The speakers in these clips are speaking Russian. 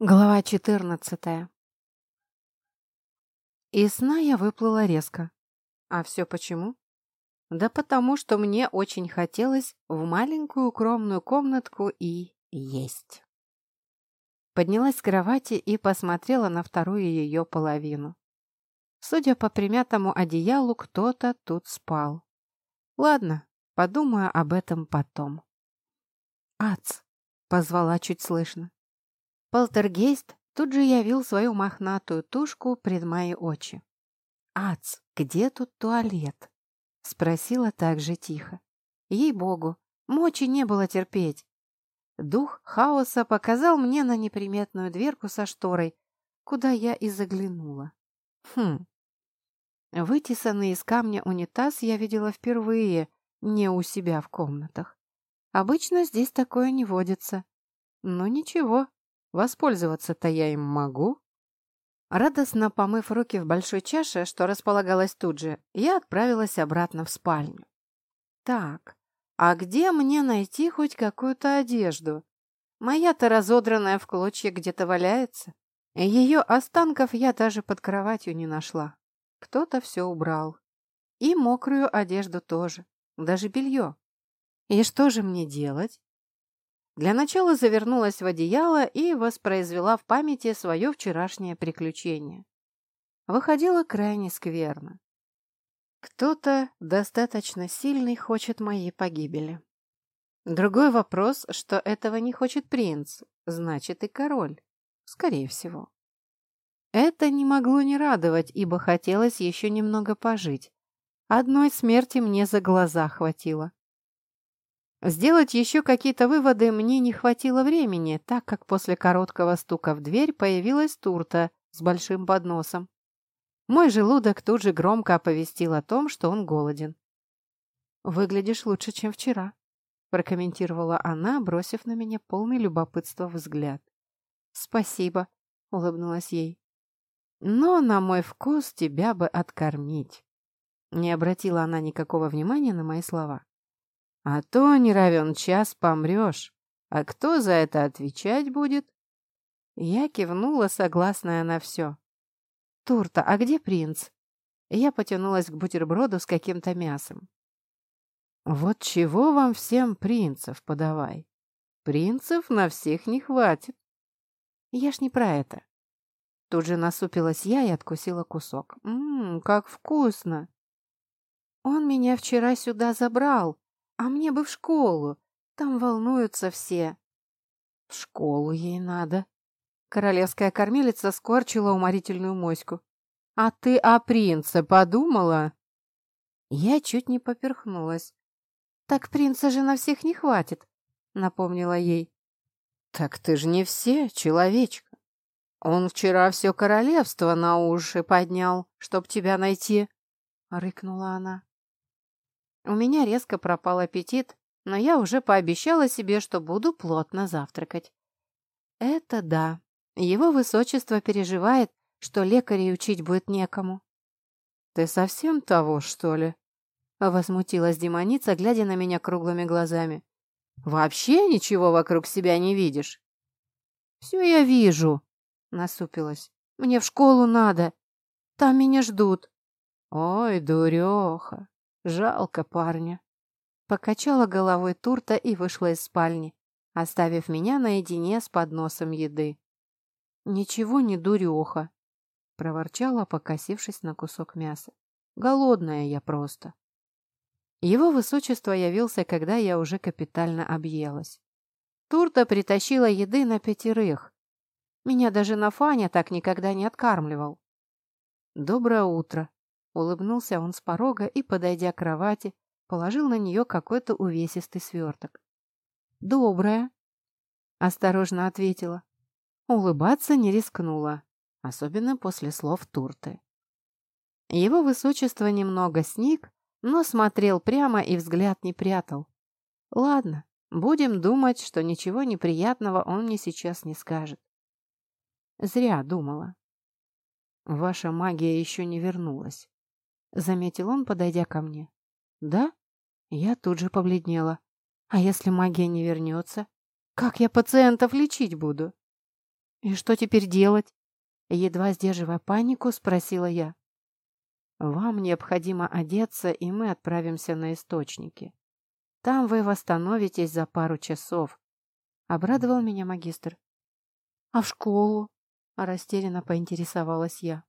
Глава 14 Из сна я выплыла резко. А все почему? Да потому, что мне очень хотелось в маленькую укромную комнатку и есть. Поднялась с кровати и посмотрела на вторую ее половину. Судя по примятому одеялу, кто-то тут спал. Ладно, подумаю об этом потом. «Ац!» — позвала чуть слышно. Полтергейст тут же явил свою мохнатую тушку пред мои очи. «Ац, где тут туалет?» — спросила так же тихо. Ей-богу, мочи не было терпеть. Дух хаоса показал мне на неприметную дверку со шторой, куда я и заглянула. Хм. Вытесанный из камня унитаз я видела впервые, не у себя в комнатах. Обычно здесь такое не водится. Но ничего, Воспользоваться-то я им могу. Радостно помыв руки в большой чаше, что располагалась тут же, я отправилась обратно в спальню. Так, а где мне найти хоть какую-то одежду? Моя-то разодранная в клочья где-то валяется. Ее останков я даже под кроватью не нашла. Кто-то все убрал. И мокрую одежду тоже, даже белье. И что же мне делать? Для начала завернулась в одеяло и воспроизвела в памяти свое вчерашнее приключение. Выходило крайне скверно. Кто-то достаточно сильный хочет моей погибели. Другой вопрос, что этого не хочет принц, значит и король. Скорее всего. Это не могло не радовать, ибо хотелось еще немного пожить. Одной смерти мне за глаза хватило. Сделать еще какие-то выводы мне не хватило времени, так как после короткого стука в дверь появилась турта с большим подносом. Мой желудок тут же громко оповестил о том, что он голоден. «Выглядишь лучше, чем вчера», — прокомментировала она, бросив на меня полный любопытства взгляд. «Спасибо», — улыбнулась ей. «Но на мой вкус тебя бы откормить». Не обратила она никакого внимания на мои слова. А то не равен час помрешь. А кто за это отвечать будет? Я кивнула, согласная на все. «Турта, а где принц?» Я потянулась к бутерброду с каким-то мясом. «Вот чего вам всем принцев подавай? Принцев на всех не хватит». «Я ж не про это». Тут же насупилась я и откусила кусок. «Ммм, как вкусно!» «Он меня вчера сюда забрал, а мне бы в школу. Там волнуются все. В школу ей надо. Королевская кормилица скорчила уморительную моську. А ты о принце подумала? Я чуть не поперхнулась. Так принца же на всех не хватит, напомнила ей. Так ты же не все, человечка. Он вчера все королевство на уши поднял, чтоб тебя найти, рыкнула она. У меня резко пропал аппетит, но я уже пообещала себе, что буду плотно завтракать. Это да. Его высочество переживает, что лекарей учить будет некому. «Ты совсем того, что ли?» Возмутилась демоница, глядя на меня круглыми глазами. «Вообще ничего вокруг себя не видишь?» «Все я вижу», — насупилась. «Мне в школу надо. Там меня ждут». «Ой, дуреха, Жалко парня. Покачала головой Турта и вышла из спальни, оставив меня наедине с подносом еды. «Ничего не дуреха», — проворчала, покосившись на кусок мяса. «Голодная я просто». Его высочество явился, когда я уже капитально объелась. Турта притащила еды на пятерых. Меня даже на Фаня так никогда не откармливал. «Доброе утро», Улыбнулся он с порога и, подойдя к кровати, положил на нее какой-то увесистый сверток. «Доброе», — осторожно ответила. Улыбаться не рискнула, особенно после слов Турты. Его высочество немного сник, но смотрел прямо и взгляд не прятал. «Ладно, будем думать, что ничего неприятного он мне сейчас не скажет». Зря думала. Ваша магия еще не вернулась. — заметил он, подойдя ко мне. «Да?» Я тут же побледнела. «А если магия не вернется? Как я пациентов лечить буду?» «И что теперь делать?» Едва сдерживая панику, спросила я. «Вам необходимо одеться, и мы отправимся на источники. Там вы восстановитесь за пару часов», — обрадовал меня магистр. «А в школу?» — растерянно поинтересовалась я.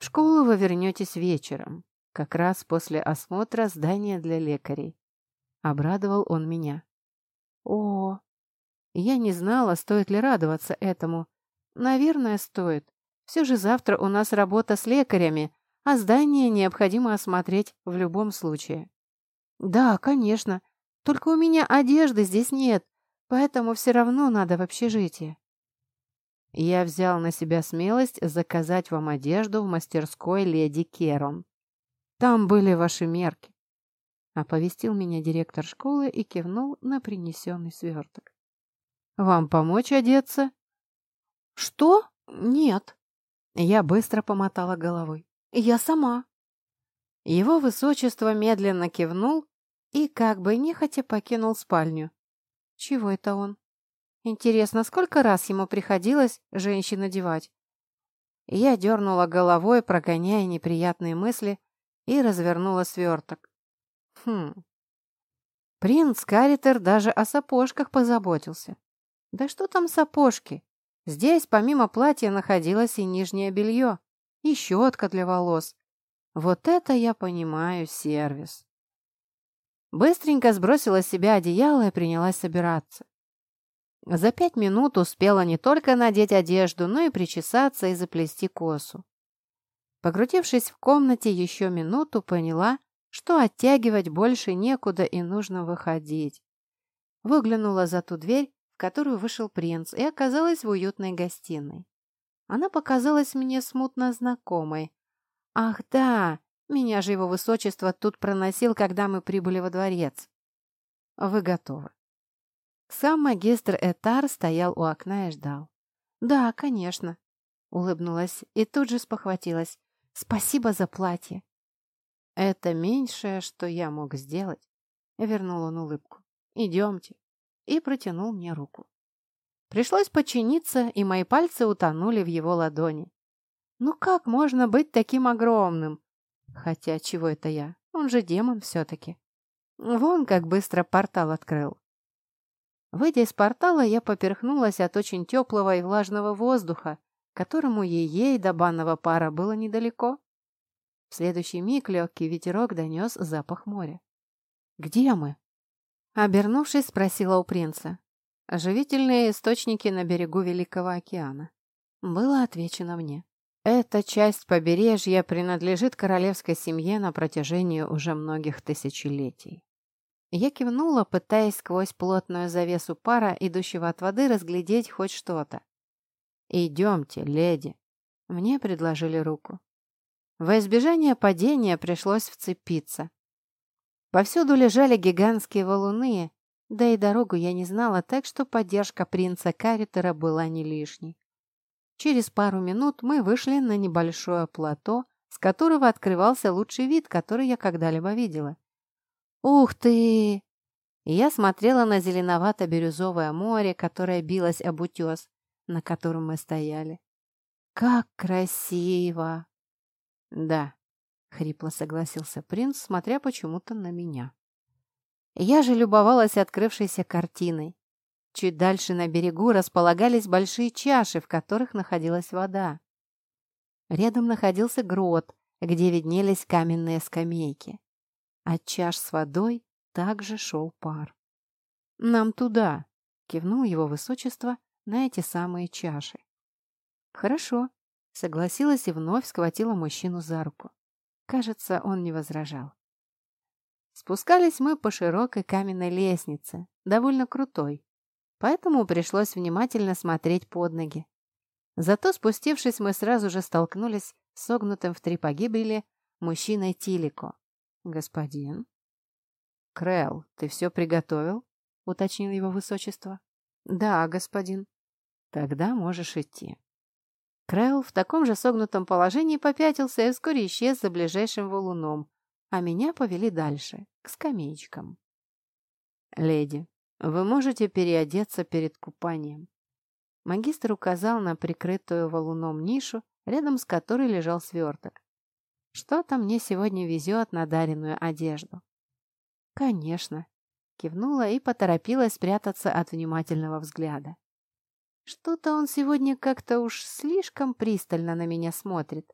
«В школу вы вернетесь вечером, как раз после осмотра здания для лекарей», — обрадовал он меня. «О, я не знала, стоит ли радоваться этому. Наверное, стоит. Все же завтра у нас работа с лекарями, а здание необходимо осмотреть в любом случае. Да, конечно. Только у меня одежды здесь нет, поэтому все равно надо в общежитие. Я взял на себя смелость заказать вам одежду в мастерской леди Керон. Там были ваши мерки. Оповестил меня директор школы и кивнул на принесенный сверток. Вам помочь одеться?» «Что? Нет». Я быстро помотала головой. «Я сама». Его высочество медленно кивнул и как бы нехотя покинул спальню. Чего это он? Интересно, сколько раз ему приходилось женщин одевать? Я дернула головой, прогоняя неприятные мысли, и развернула сверток. Хм. Принц Каритер даже о сапожках позаботился. Да что там сапожки? Здесь помимо платья находилось и нижнее белье, и щетка для волос. Вот это я понимаю сервис. Быстренько сбросила с себя одеяло и принялась собираться. За пять минут успела не только надеть одежду, но и причесаться и заплести косу. Покрутившись в комнате еще минуту, поняла, что оттягивать больше некуда и нужно выходить. Выглянула за ту дверь, которую вышел принц, и оказалась в уютной гостиной. Она показалась мне смутно знакомой. «Ах, да! Меня же его высочество тут проносил, когда мы прибыли во дворец». «Вы готовы». Сам магистр Этар стоял у окна и ждал. «Да, конечно», — улыбнулась и тут же спохватилась. «Спасибо за платье». «Это меньшее, что я мог сделать», — вернул он улыбку. «Идемте» и протянул мне руку. Пришлось подчиниться, и мои пальцы утонули в его ладони. Ну как можно быть таким огромным? Хотя, чего это я? Он же демон все-таки. Вон как быстро портал открыл. Выйдя из портала, я поперхнулась от очень теплого и влажного воздуха, которому ей-ей до банного пара было недалеко. В следующий миг легкий ветерок донес запах моря. «Где мы?» Обернувшись, спросила у принца. «Оживительные источники на берегу Великого океана». Было отвечено мне. Эта часть побережья принадлежит королевской семье на протяжении уже многих тысячелетий. Я кивнула, пытаясь сквозь плотную завесу пара, идущего от воды, разглядеть хоть что-то. «Идемте, леди!» Мне предложили руку. Во избежание падения пришлось вцепиться. Повсюду лежали гигантские валуны, да и дорогу я не знала, так что поддержка принца Каритера была не лишней. Через пару минут мы вышли на небольшое плато, с которого открывался лучший вид, который я когда-либо видела. «Ух ты!» Я смотрела на зеленовато-бирюзовое море, которое билось об утес, на котором мы стояли. «Как красиво!» «Да, — хрипло согласился принц, смотря почему-то на меня. Я же любовалась открывшейся картиной. Чуть дальше на берегу располагались большие чаши, в которых находилась вода. Рядом находился грот, где виднелись каменные скамейки. От чаш с водой также шел пар. «Нам туда!» — кивнул его высочество на эти самые чаши. «Хорошо», — согласилась и вновь схватила мужчину за руку. Кажется, он не возражал. Спускались мы по широкой каменной лестнице, довольно крутой, поэтому пришлось внимательно смотреть под ноги. Зато спустившись, мы сразу же столкнулись с согнутым в три погибели мужчиной Тилико. «Господин?» «Крэл, ты все приготовил?» — уточнил его высочество. «Да, господин». «Тогда можешь идти». Крэйл в таком же согнутом положении попятился и вскоре исчез за ближайшим валуном, а меня повели дальше, к скамеечкам. «Леди, вы можете переодеться перед купанием». Магистр указал на прикрытую валуном нишу, рядом с которой лежал сверток. Что-то мне сегодня везет на даренную одежду. Конечно, кивнула и поторопилась спрятаться от внимательного взгляда. Что-то он сегодня как-то уж слишком пристально на меня смотрит.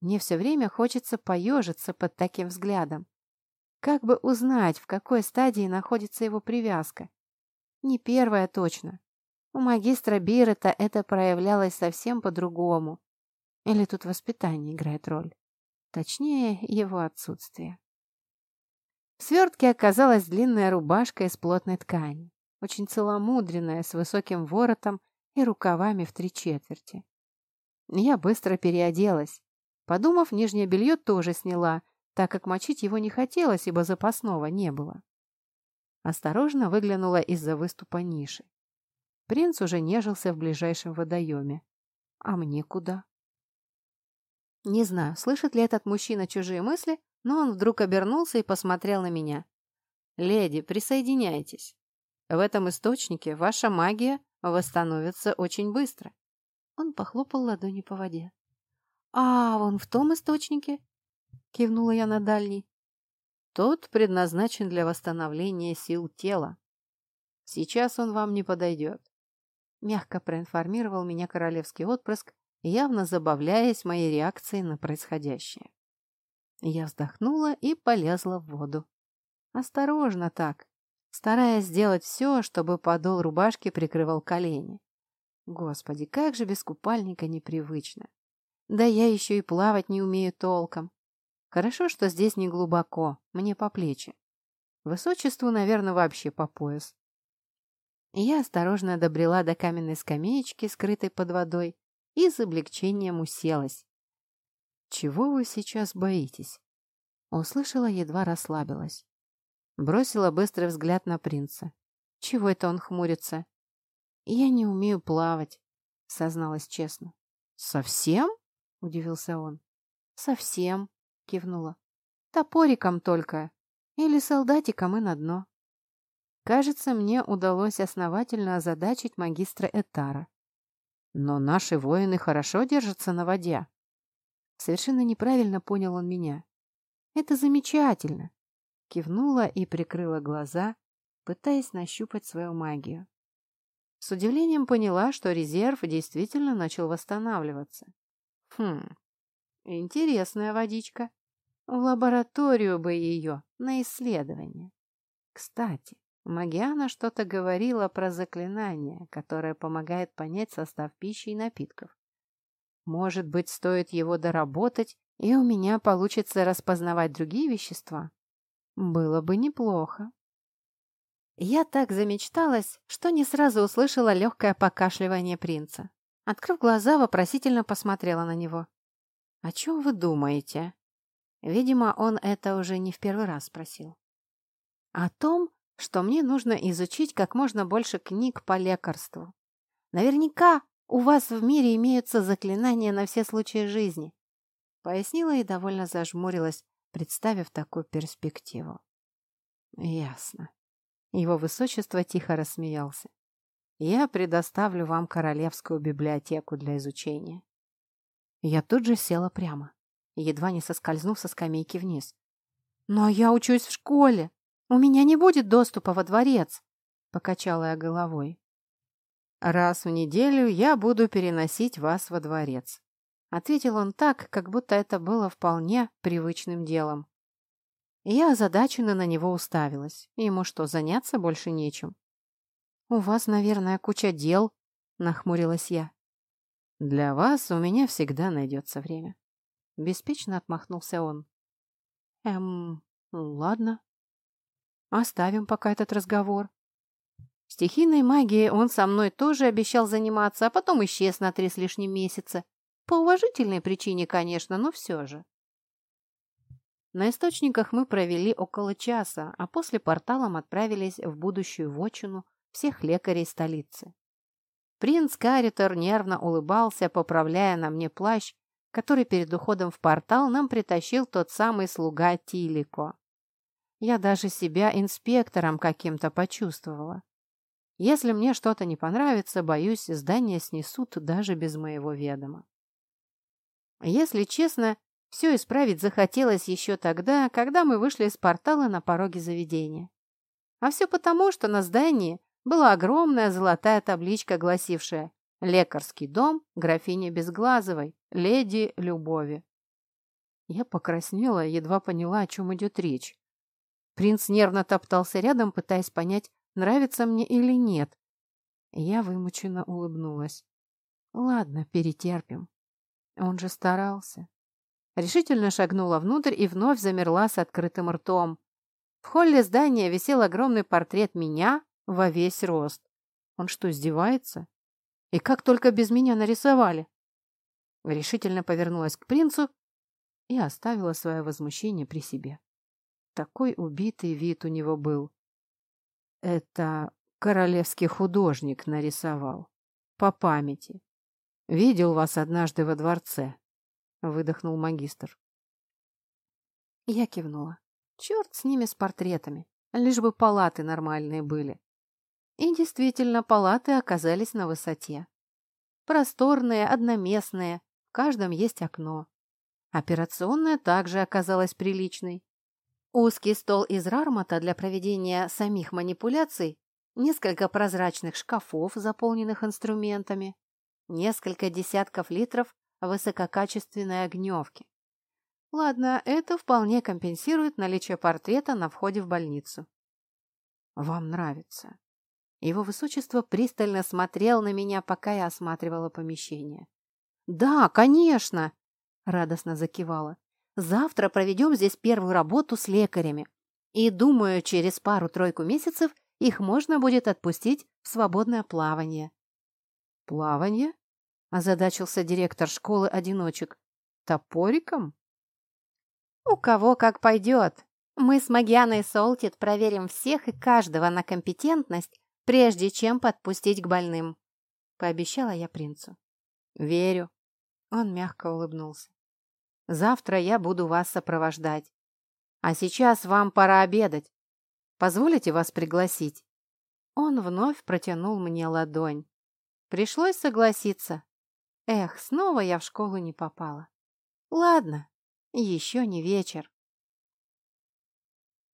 Мне все время хочется поежиться под таким взглядом. Как бы узнать, в какой стадии находится его привязка? Не первая точно. У магистра Бирета это проявлялось совсем по-другому. Или тут воспитание играет роль? Точнее, его отсутствие. В свертке оказалась длинная рубашка из плотной ткани, очень целомудренная, с высоким воротом и рукавами в три четверти. Я быстро переоделась. Подумав, нижнее белье тоже сняла, так как мочить его не хотелось, ибо запасного не было. Осторожно выглянула из-за выступа ниши. Принц уже нежился в ближайшем водоеме. А мне куда? Не знаю, слышит ли этот мужчина чужие мысли, но он вдруг обернулся и посмотрел на меня. «Леди, присоединяйтесь. В этом источнике ваша магия восстановится очень быстро». Он похлопал ладонью по воде. «А, вон в том источнике?» — кивнула я на дальний. «Тот предназначен для восстановления сил тела. Сейчас он вам не подойдет», — мягко проинформировал меня королевский отпрыск, явно забавляясь моей реакцией на происходящее. Я вздохнула и полезла в воду. Осторожно так, стараясь сделать все, чтобы подол рубашки прикрывал колени. Господи, как же без купальника непривычно. Да я еще и плавать не умею толком. Хорошо, что здесь не глубоко, мне по плечи. Высочеству, наверное, вообще по пояс. Я осторожно добрела до каменной скамеечки, скрытой под водой, и с облегчением уселась. «Чего вы сейчас боитесь?» Услышала, едва расслабилась. Бросила быстрый взгляд на принца. «Чего это он хмурится?» «Я не умею плавать», — созналась честно. «Совсем?» — удивился он. «Совсем», — кивнула. «Топориком только. Или солдатиком и на дно». Кажется, мне удалось основательно озадачить магистра Этара. Но наши воины хорошо держатся на воде. Совершенно неправильно понял он меня. «Это замечательно!» Кивнула и прикрыла глаза, пытаясь нащупать свою магию. С удивлением поняла, что резерв действительно начал восстанавливаться. Хм, интересная водичка. В лабораторию бы ее, на исследование. Кстати, Магиана что-то говорила про заклинание, которое помогает понять состав пищи и напитков. Может быть, стоит его доработать, и у меня получится распознавать другие вещества? Было бы неплохо. Я так замечталась, что не сразу услышала легкое покашливание принца. Открыв глаза, вопросительно посмотрела на него. «О чем вы думаете?» Видимо, он это уже не в первый раз спросил. «О том, что мне нужно изучить как можно больше книг по лекарству. Наверняка у вас в мире имеются заклинания на все случаи жизни», пояснила и довольно зажмурилась, представив такую перспективу. «Ясно». Его высочество тихо рассмеялся. «Я предоставлю вам королевскую библиотеку для изучения». Я тут же села прямо, едва не соскользнув со скамейки вниз. «Но я учусь в школе. У меня не будет доступа во дворец», — покачала я головой. «Раз в неделю я буду переносить вас во дворец», — ответил он так, как будто это было вполне привычным делом. Я озадаченно на него уставилась. Ему что, заняться больше нечем? «У вас, наверное, куча дел», — нахмурилась я. «Для вас у меня всегда найдется время», — беспечно отмахнулся он. «Эм, ладно. Оставим пока этот разговор. Стихийной магией он со мной тоже обещал заниматься, а потом исчез на три с лишним месяца. По уважительной причине, конечно, но все же. На источниках мы провели около часа, а после порталом отправились в будущую вотчину всех лекарей столицы. Принц Каритор нервно улыбался, поправляя на мне плащ, который перед уходом в портал нам притащил тот самый слуга Тилико. Я даже себя инспектором каким-то почувствовала. Если мне что-то не понравится, боюсь, здание снесут даже без моего ведома. Если честно, все исправить захотелось еще тогда, когда мы вышли из портала на пороге заведения. А все потому, что на здании была огромная золотая табличка, гласившая «Лекарский дом графини Безглазовой, леди Любови». Я покраснела едва поняла, о чем идет речь. Принц нервно топтался рядом, пытаясь понять, нравится мне или нет. Я вымученно улыбнулась. Ладно, перетерпим. Он же старался. Решительно шагнула внутрь и вновь замерла с открытым ртом. В холле здания висел огромный портрет меня во весь рост. Он что, издевается? И как только без меня нарисовали? Решительно повернулась к принцу и оставила свое возмущение при себе. Такой убитый вид у него был. Это королевский художник нарисовал. По памяти. Видел вас однажды во дворце. Выдохнул магистр. Я кивнула. Черт с ними, с портретами. Лишь бы палаты нормальные были. И действительно, палаты оказались на высоте. Просторные, одноместные, в каждом есть окно. Операционная также оказалась приличной. Узкий стол из рармата для проведения самих манипуляций, несколько прозрачных шкафов, заполненных инструментами, несколько десятков литров высококачественной огневки. Ладно, это вполне компенсирует наличие портрета на входе в больницу. Вам нравится? Его высочество пристально смотрел на меня, пока я осматривала помещение. «Да, конечно!» — радостно закивала. «Завтра проведем здесь первую работу с лекарями. И, думаю, через пару-тройку месяцев их можно будет отпустить в свободное плавание». «Плавание?» — озадачился директор школы-одиночек. «Топориком?» «У кого как пойдет. Мы с Магианой Солтит проверим всех и каждого на компетентность прежде чем подпустить к больным», — пообещала я принцу. «Верю». Он мягко улыбнулся. «Завтра я буду вас сопровождать. А сейчас вам пора обедать. Позволите вас пригласить?» Он вновь протянул мне ладонь. Пришлось согласиться. Эх, снова я в школу не попала. Ладно, еще не вечер.